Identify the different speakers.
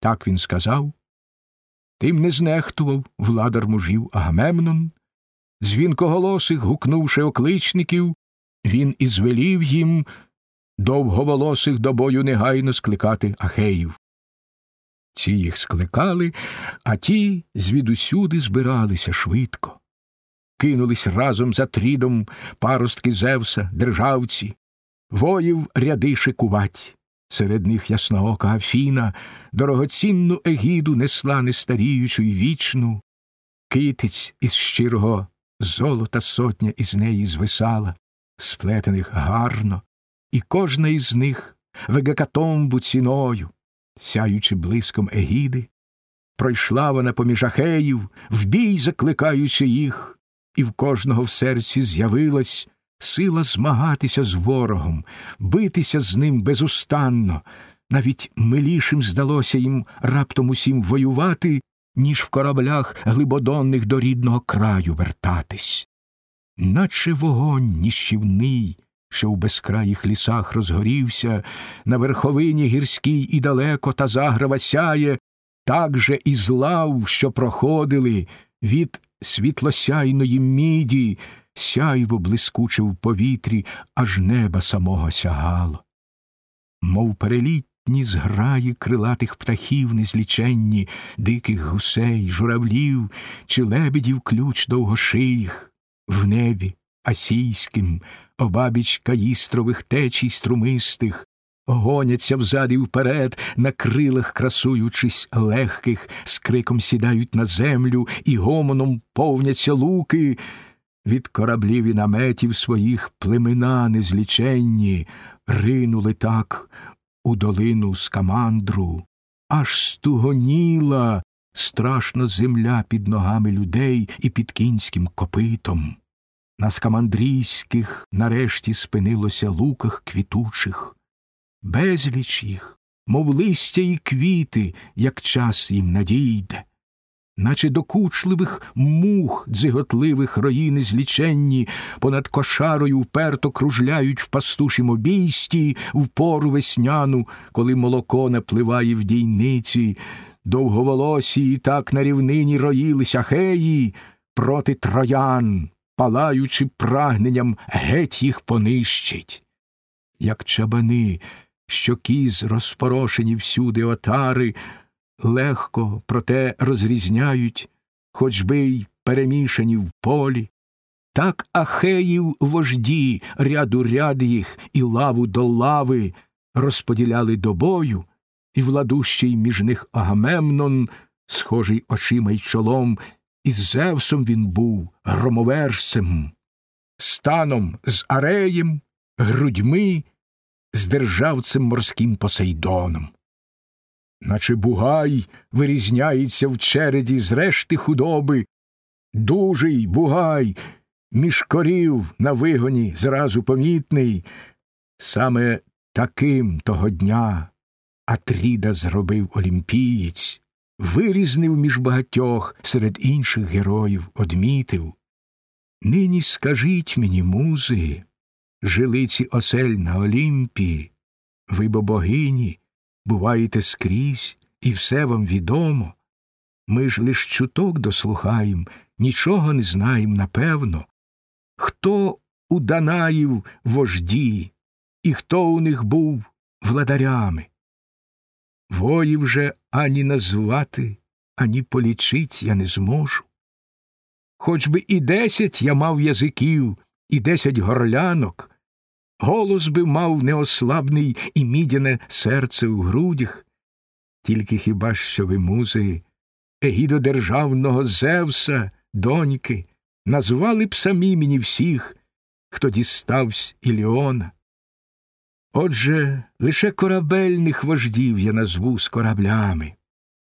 Speaker 1: Так він сказав. Тим не знехтував владар мужів Агамемнон. Дзвінкоголосих, гукнувши окличників, він і звелів їм довговолосих до бою негайно скликати Ахеїв. Ці їх скликали, а ті звідусюди збиралися швидко. Кинулись разом за трідом паростки Зевса, державці, воїв ряди шикувать. Серед них ясноока Афіна, дорогоцінну егіду несла нестаріючу й вічну, китиць із щирого золота сотня із неї звисала, сплетених гарно, і кожна із них вегекатомбу ціною, сяючи блиском егіди, пройшла вона поміж ахеїв, в бій закликаючи їх, і в кожного в серці з'явилась сила змагатися з ворогом, битися з ним безустанно. Навіть милішим здалося їм раптом усім воювати, ніж в кораблях глибодонних до рідного краю вертатись. Наче вогонь ніщівний, що в безкраїх лісах розгорівся, на верховині гірській і далеко та заграва сяє, так же і з лав, що проходили від світлосяйної міді, сяйво блискуче в повітрі, аж неба самого сягало. Мов перелітні зграї крилатих птахів незліченні, диких гусей, журавлів чи лебедів ключ довгошиїх, в небі асійським, обабіч каїстрових течій струмистих, гоняться взад і вперед, на крилах красуючись легких, з криком сідають на землю і гомоном повняться луки. Від кораблів і наметів своїх племена незліченні ринули так у долину скамандру, аж стугоніла страшно земля під ногами людей і під кінським копитом. На скамандрійських нарешті спинилося луках квітучих, безліч їх, мов листя і квіти, як час їм надійде, наче докучливих мух дзиготливих рої незліченні, понад кошарою вперто кружляють в пастушім обійсті в пору весняну, коли молоко напливає в дійниці, довговолосі і так на рівнині роїлися хеї проти троян палаючи прагненням, геть їх понищить. Як чабани, що кіз розпорошені всюди отари, легко, проте розрізняють, хоч би й перемішані в полі, так ахеїв вожді, ряду ряд їх і лаву до лави розподіляли до бою, і владущий між них Агамемнон, схожий очима й чолом, із Зевсом він був громовержцем, станом з ареєм, грудьми, з державцем морським Посейдоном. Наче бугай вирізняється в череді з решти худоби, дужий бугай, між корів на вигоні зразу помітний, саме таким того дня Атріда зробив олімпієць, вирізнив між багатьох серед інших героїв, одмітив. Нині скажіть мені, музи, жилиці осель на Олімпі, ви бо богині, буваєте скрізь, і все вам відомо. Ми ж лиш чуток дослухаєм, нічого не знаєм напевно. Хто у Данаїв вожді, і хто у них був владарями? Воїв же ані назвати, ані полічить я не зможу. Хоч би і десять я мав язиків, і десять горлянок, голос би мав неослабний і мідяне серце у грудях, тільки хіба що ви, музи, егідодержавного Зевса, доньки, назвали б самі мені всіх, хто діставсь Іліона. Отже, лише корабельних вождів я назву з кораблями,